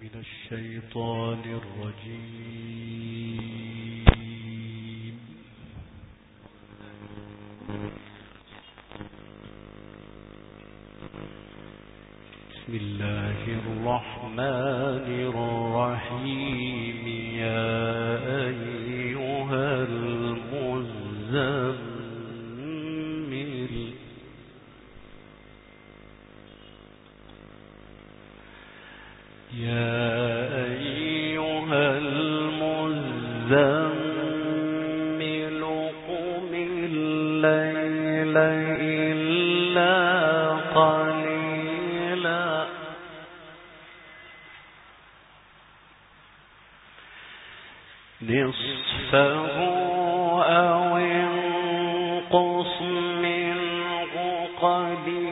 من الشيطان الرجيم. بسم الله الرحمن الرحيم. يا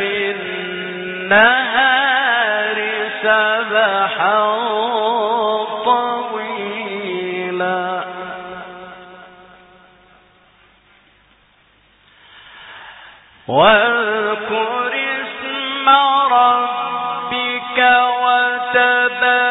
في النهار سبحا طويلا. واذكر اسم ربك وتبتل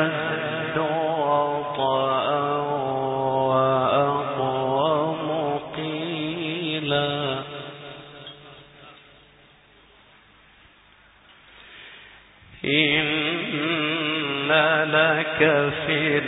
في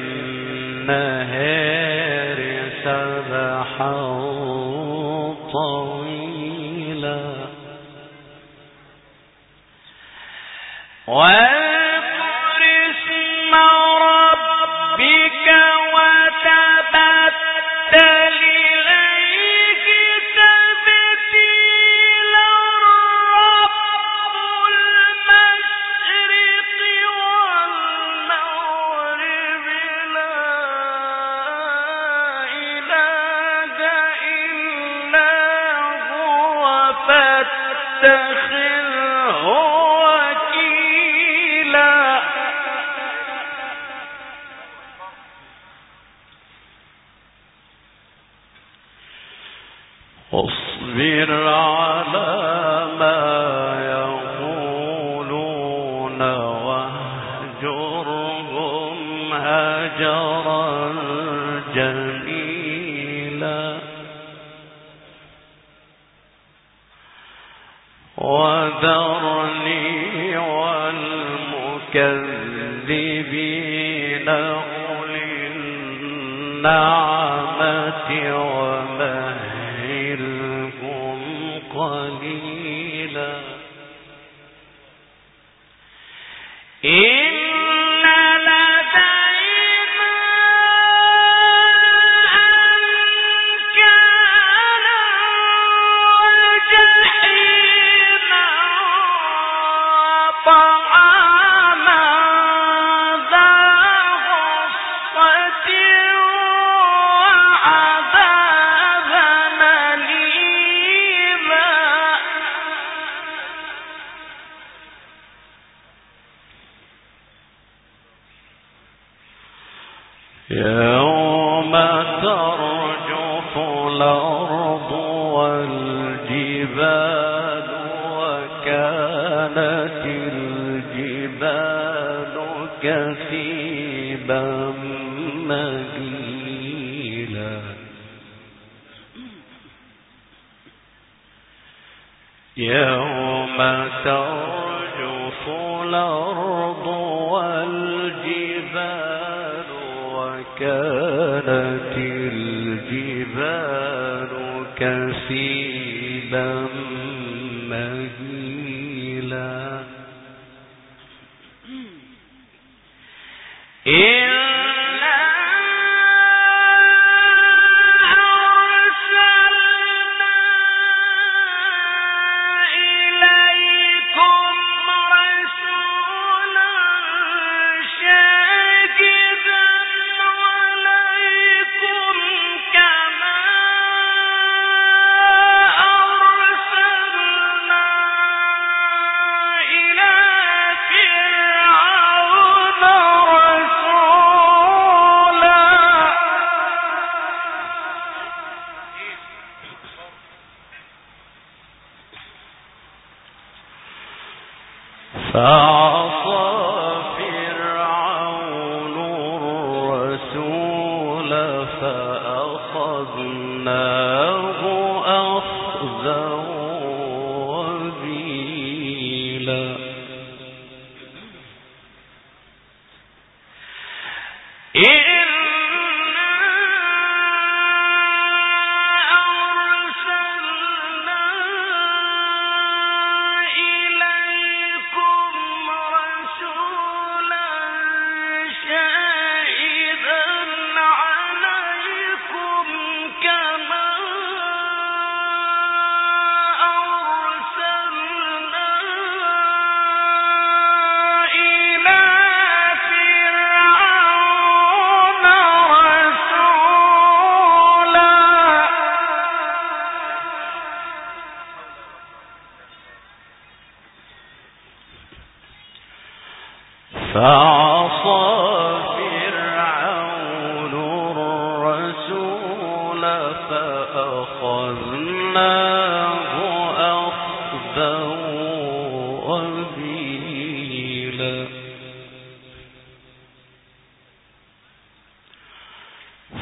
كسيبا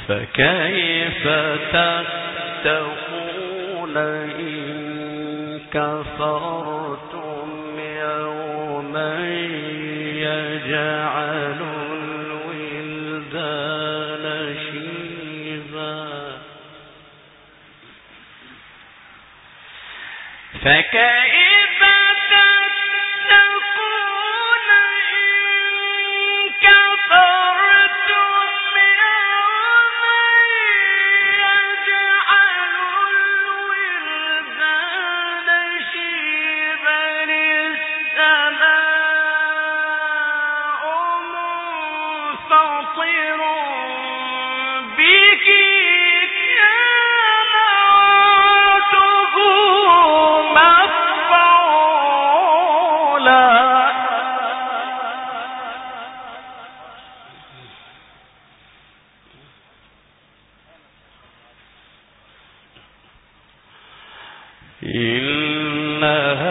فكيف تتقون إن كفرتم يوما يجعل الولدان شيبا؟ فكيف حسنا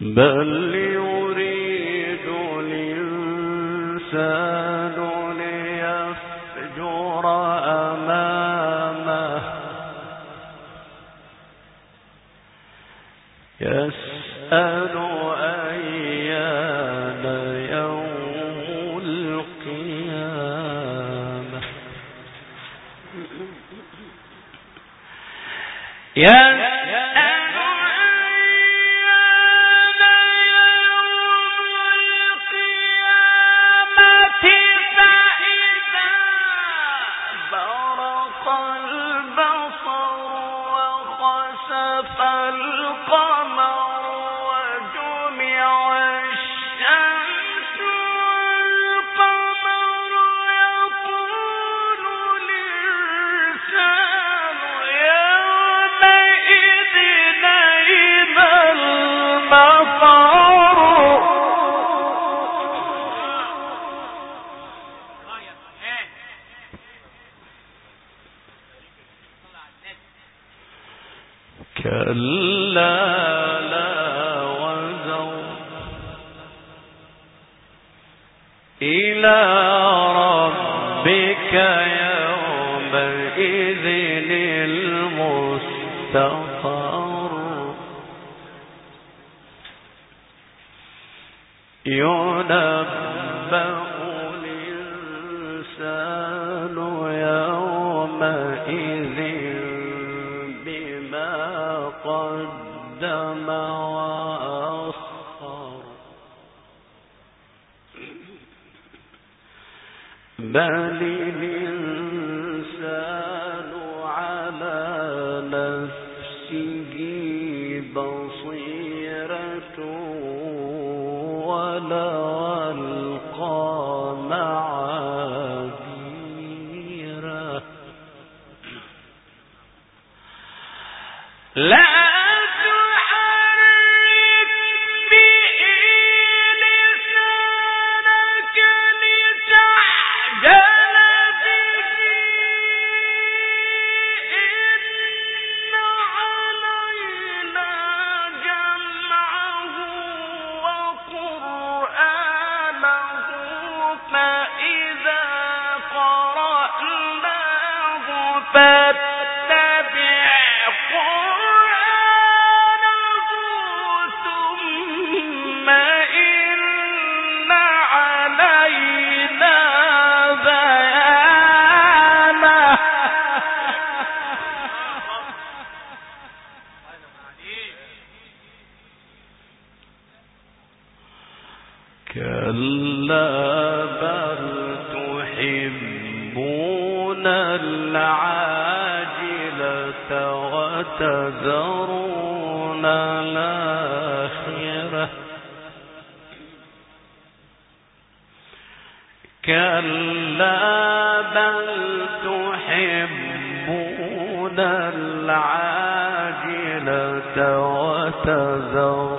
بل يريد الله ولو ألقى معاذيره لا تذرون الآخرة. كلا بل تحبون العاجلة وتذرون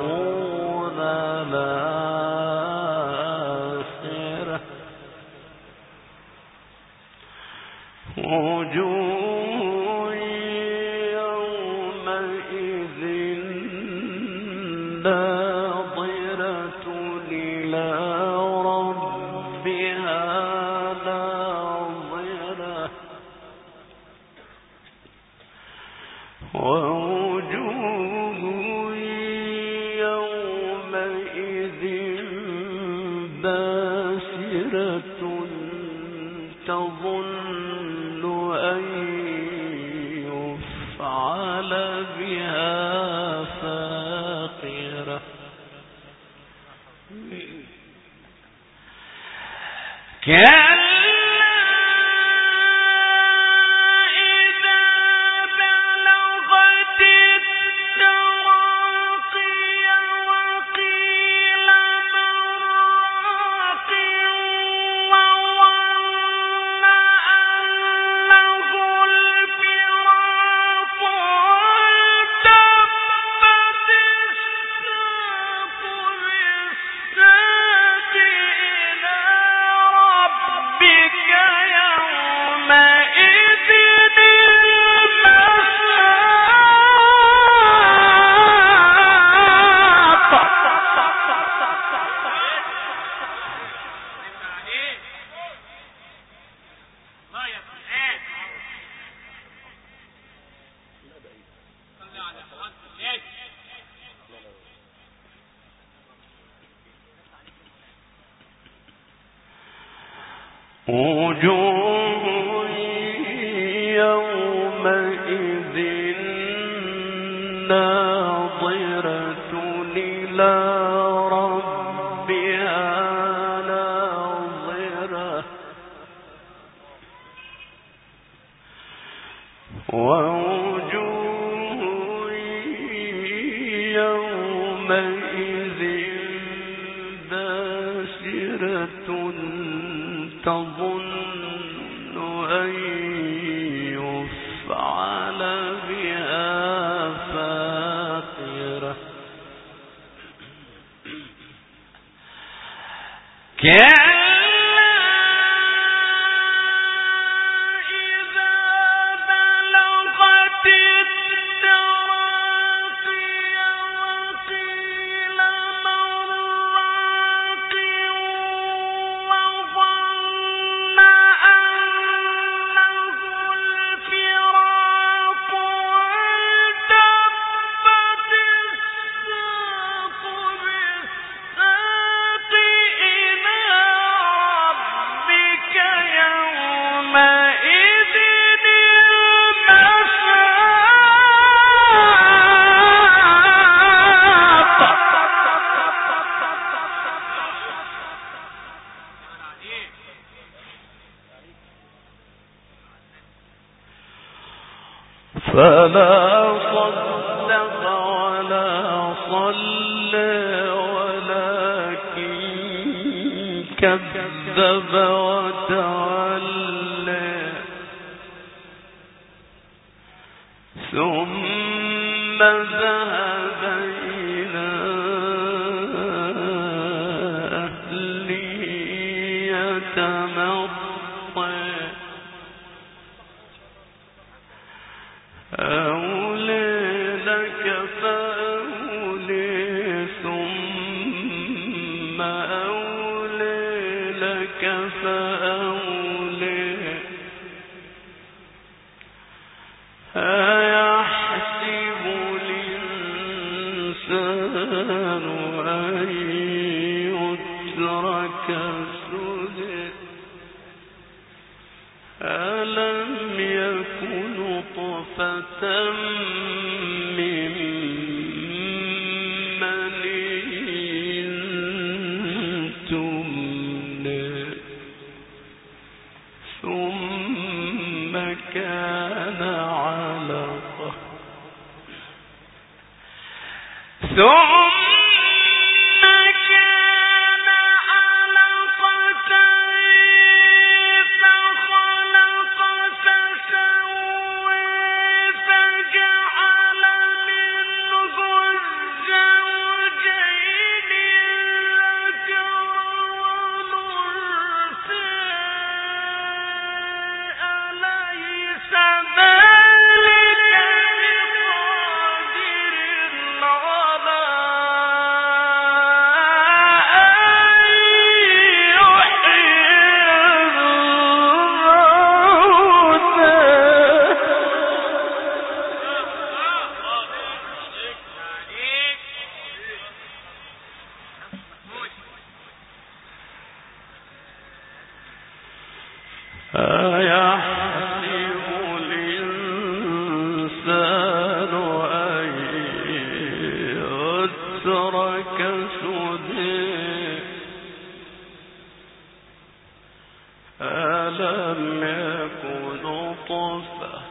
Yeah. وجوه يتمطى ألم يكن طفة.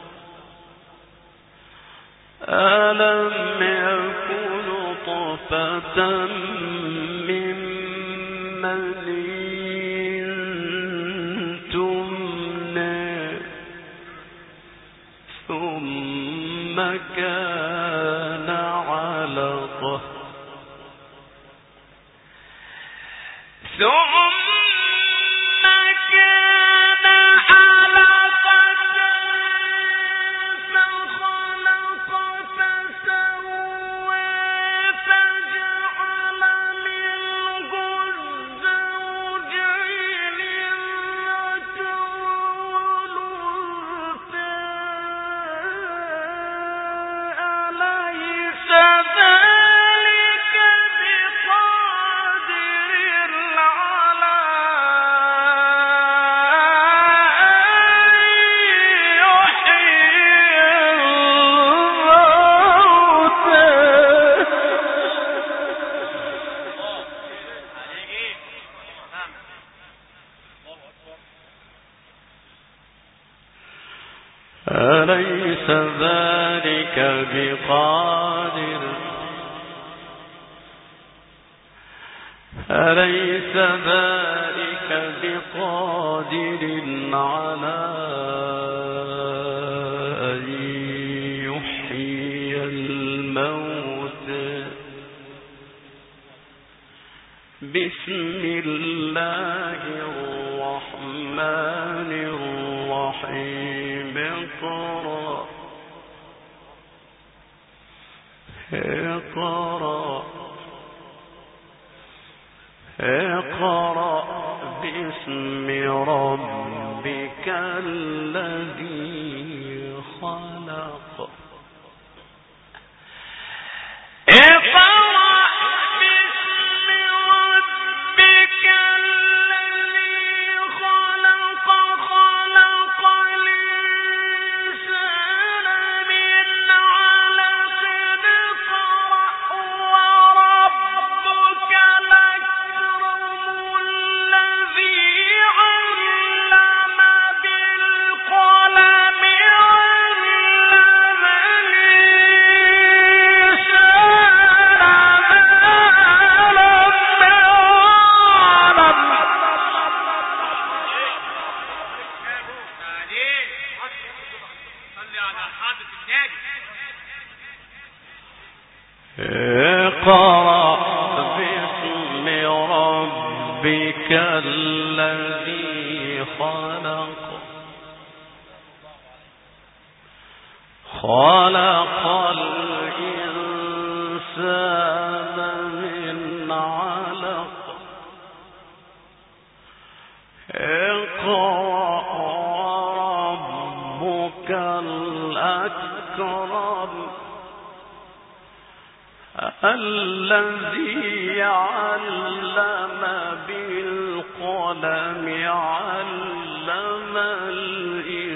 الذي علم بالقلم علم الإنسان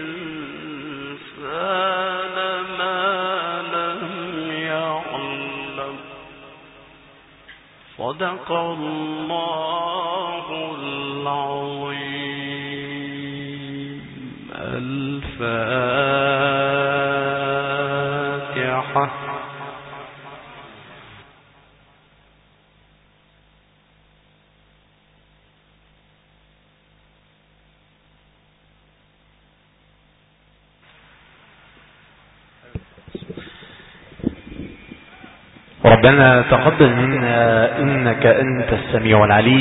ما لم يعلم. صدق الله العظيم. ربنا تقبل منا إنك أنت السميع العليم.